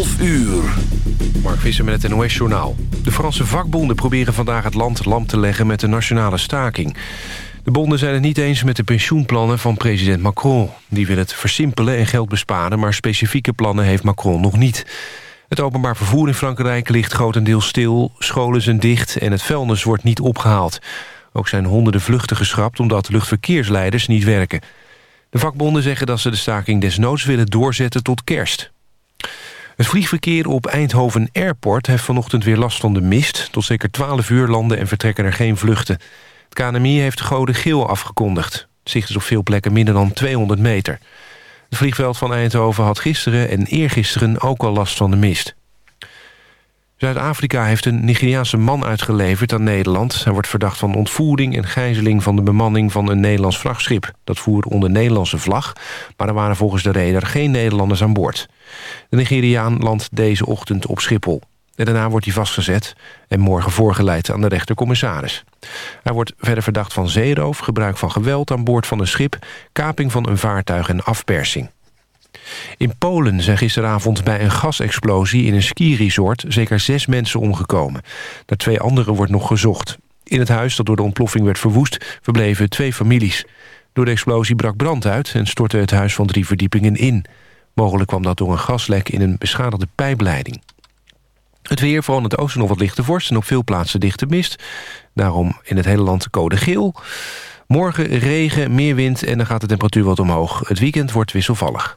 12 uur. Mark Visser met het NOS-journaal. De Franse vakbonden proberen vandaag het land lam te leggen met de nationale staking. De bonden zijn het niet eens met de pensioenplannen van president Macron. Die wil het versimpelen en geld besparen... maar specifieke plannen heeft Macron nog niet. Het openbaar vervoer in Frankrijk ligt grotendeels stil... scholen zijn dicht en het vuilnis wordt niet opgehaald. Ook zijn honderden vluchten geschrapt omdat luchtverkeersleiders niet werken. De vakbonden zeggen dat ze de staking desnoods willen doorzetten tot kerst. Het vliegverkeer op Eindhoven Airport heeft vanochtend weer last van de mist. Tot zeker 12 uur landen en vertrekken er geen vluchten. Het KNMI heeft code geel afgekondigd. Zicht is op veel plekken minder dan 200 meter. Het vliegveld van Eindhoven had gisteren en eergisteren ook al last van de mist. Zuid-Afrika heeft een Nigeriaanse man uitgeleverd aan Nederland. Hij wordt verdacht van ontvoering en gijzeling van de bemanning van een Nederlands vrachtschip. Dat voer onder Nederlandse vlag, maar er waren volgens de reder geen Nederlanders aan boord. De Nigeriaan landt deze ochtend op Schiphol. En daarna wordt hij vastgezet en morgen voorgeleid aan de rechtercommissaris. Hij wordt verder verdacht van zeeroof, gebruik van geweld aan boord van een schip... kaping van een vaartuig en afpersing. In Polen zijn gisteravond bij een gasexplosie in een skiresort... zeker zes mensen omgekomen. Naar twee anderen wordt nog gezocht. In het huis dat door de ontploffing werd verwoest... verbleven twee families. Door de explosie brak brand uit en stortte het huis van drie verdiepingen in. Mogelijk kwam dat door een gaslek in een beschadigde pijpleiding. Het weer, vooral in het oosten nog wat lichte vorst... en op veel plaatsen dichte mist. Daarom in het hele land code geel. Morgen regen, meer wind en dan gaat de temperatuur wat omhoog. Het weekend wordt wisselvallig.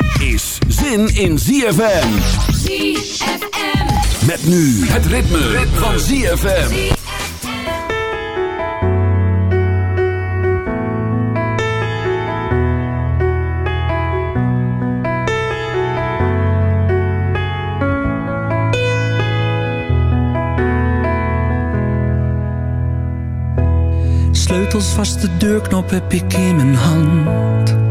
is zin in ZFM. ZFM. Met nu het ritme, van ZFM. Sleutels vast, de deurknop heb ik in mijn hand.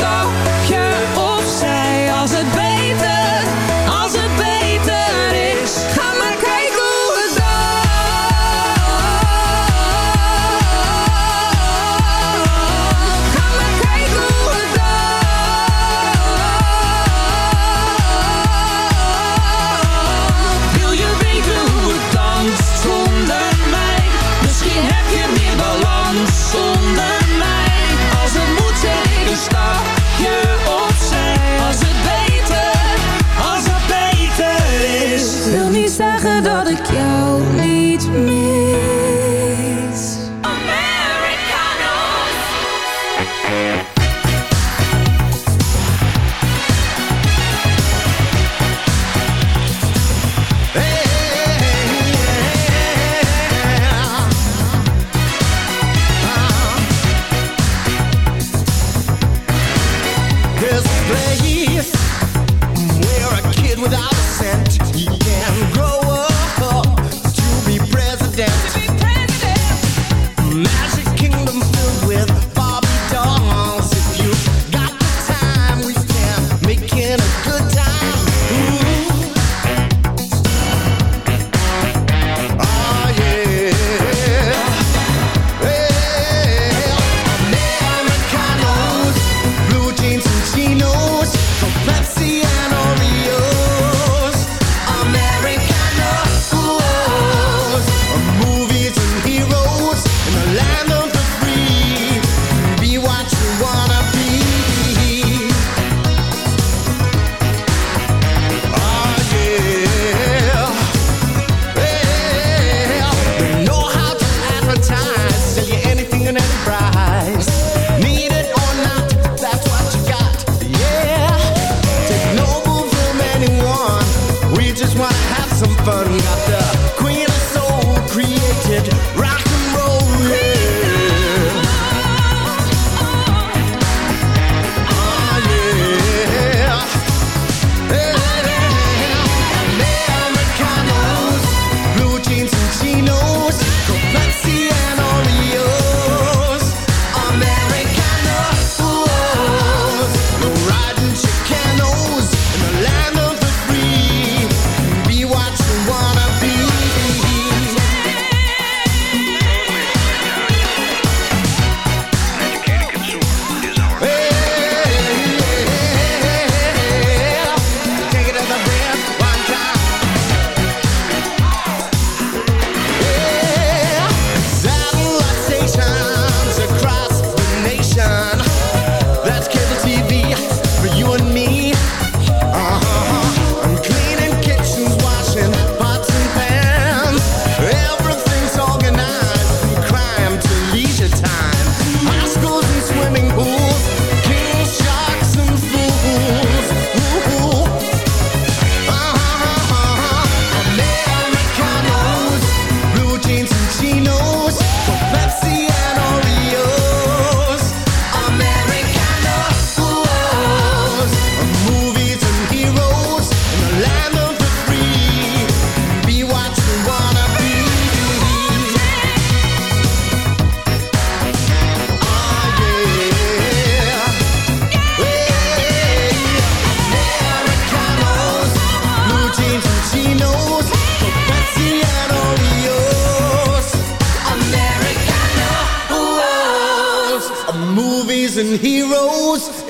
zet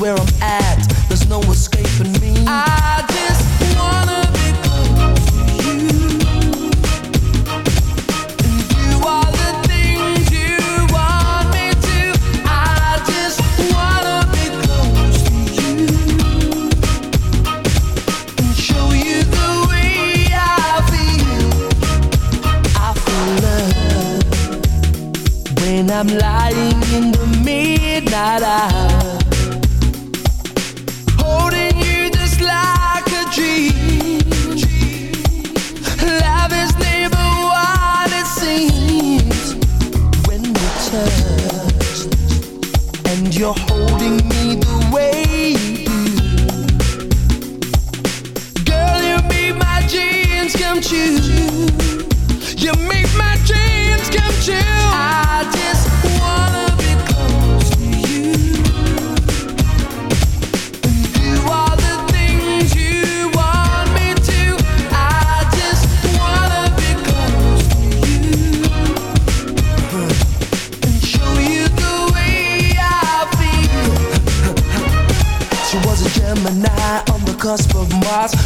where I'm at.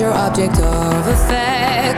your object of effect.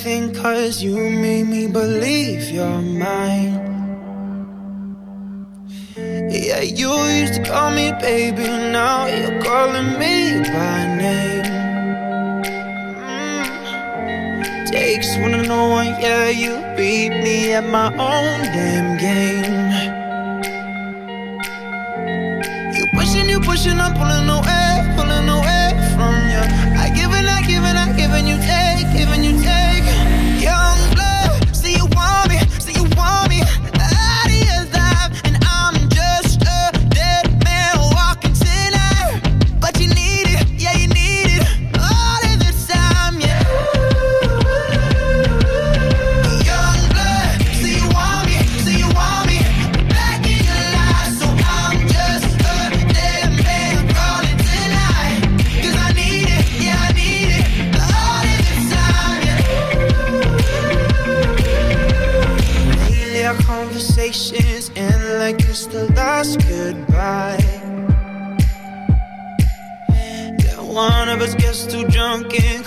everything cause you made me believe you're mine. Yeah, you used to call me baby, now you're calling me by name. Mm. Takes one to know one, yeah, you beat me at my own damn game. You pushing, you pushing, I'm pulling away, pulling away from you. I give and I give and I give and you take, giving you take.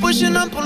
pushing up on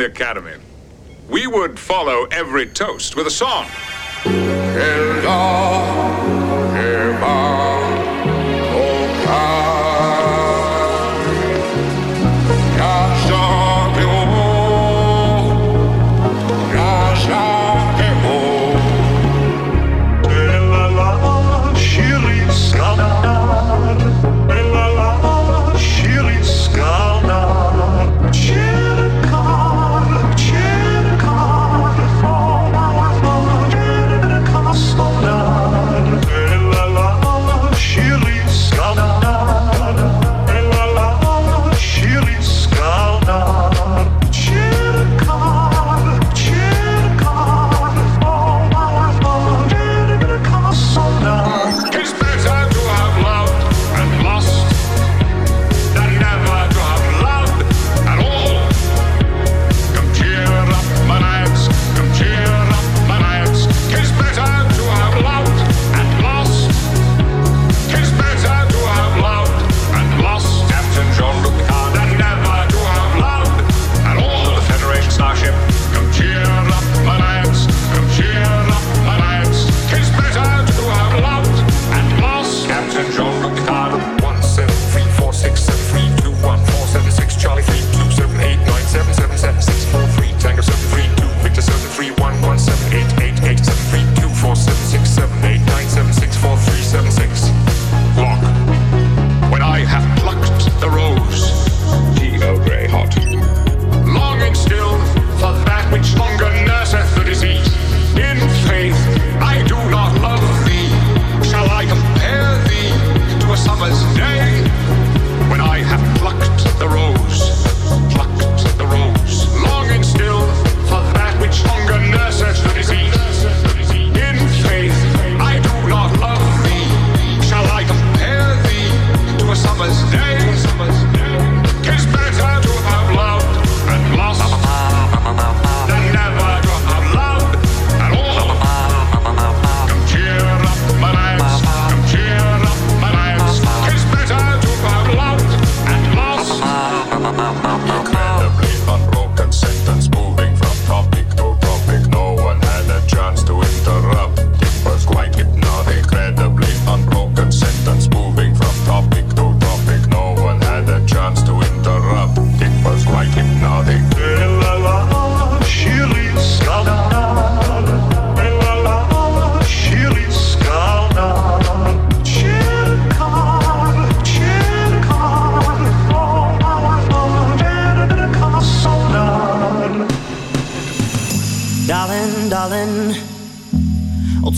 the academy. We would follow every toast with a song.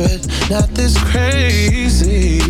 but not this crazy.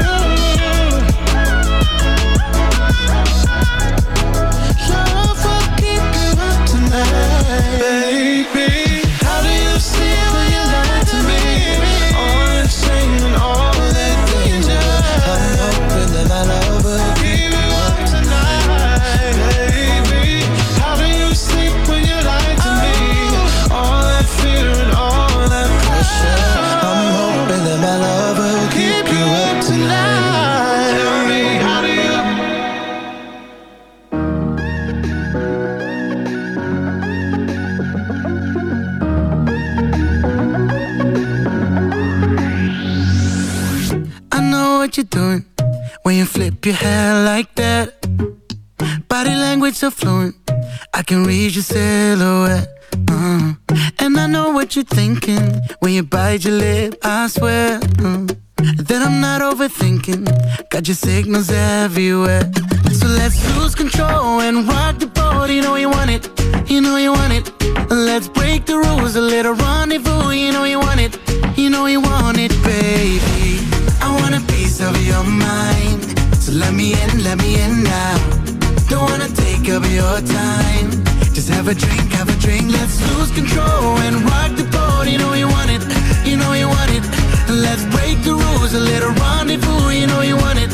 Bite your lip. I swear uh, that I'm not overthinking. Got your signals everywhere. So let's lose control and rock the boat. You know you want it, you know you want it. Let's break the rules, a little rendezvous. You know you want it, you know you want it, baby. I want a piece of your mind. So let me in, let me in now. Don't wanna take up your time. Just have a drink, have a drink. Let's lose control and rock the boat. You know you want it, you know you want it. Let's break the rules, a little rendezvous. You know you want it.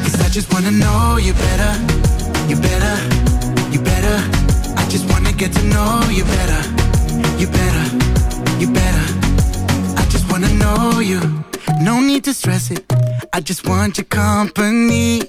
Cause I just wanna know you better, you better, you better. I just wanna get to know you better, you better, you better. I just wanna know you. No need to stress it. I just want your company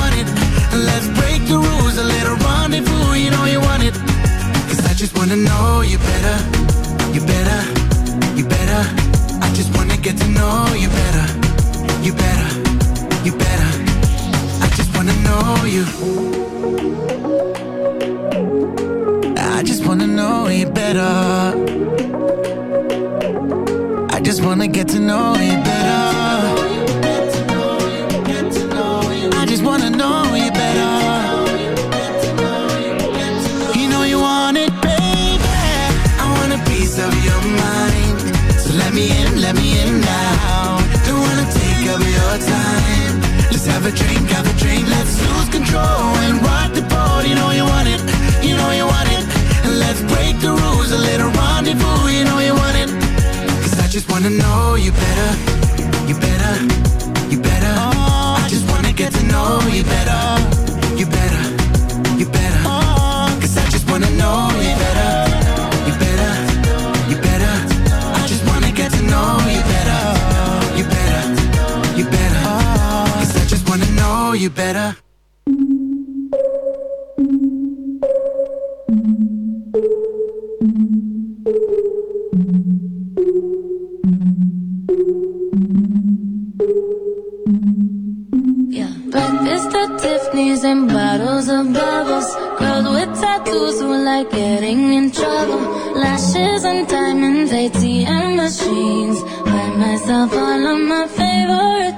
The rules, a little rendezvous. You know you want it. Cause I just wanna know you better, you better, you better. I just wanna get to know you better, you better, you better. I just wanna know you. I just wanna know you better. I just wanna get to know you better. A drink, have a drink. Let's lose control and rock the boat. You know you want it, you know you want it. And let's break the rules, a little rendezvous. You know you want it. Cause I just wanna know you better, you better, you better. Oh, I just wanna get to know you better, better. Breakfast at Tiffany's and bottles of bubbles. Girls with tattoos who like getting in trouble. Lashes and diamonds, ATM machines. Buy myself all of my favorite things.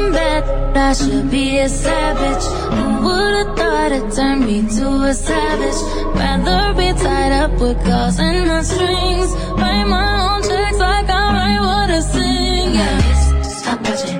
Through I should be a savage. Who would've thought it turned me to a savage? Rather be tied up with calls and my strings. Write my own checks like I write what I sing. Yeah, stop watching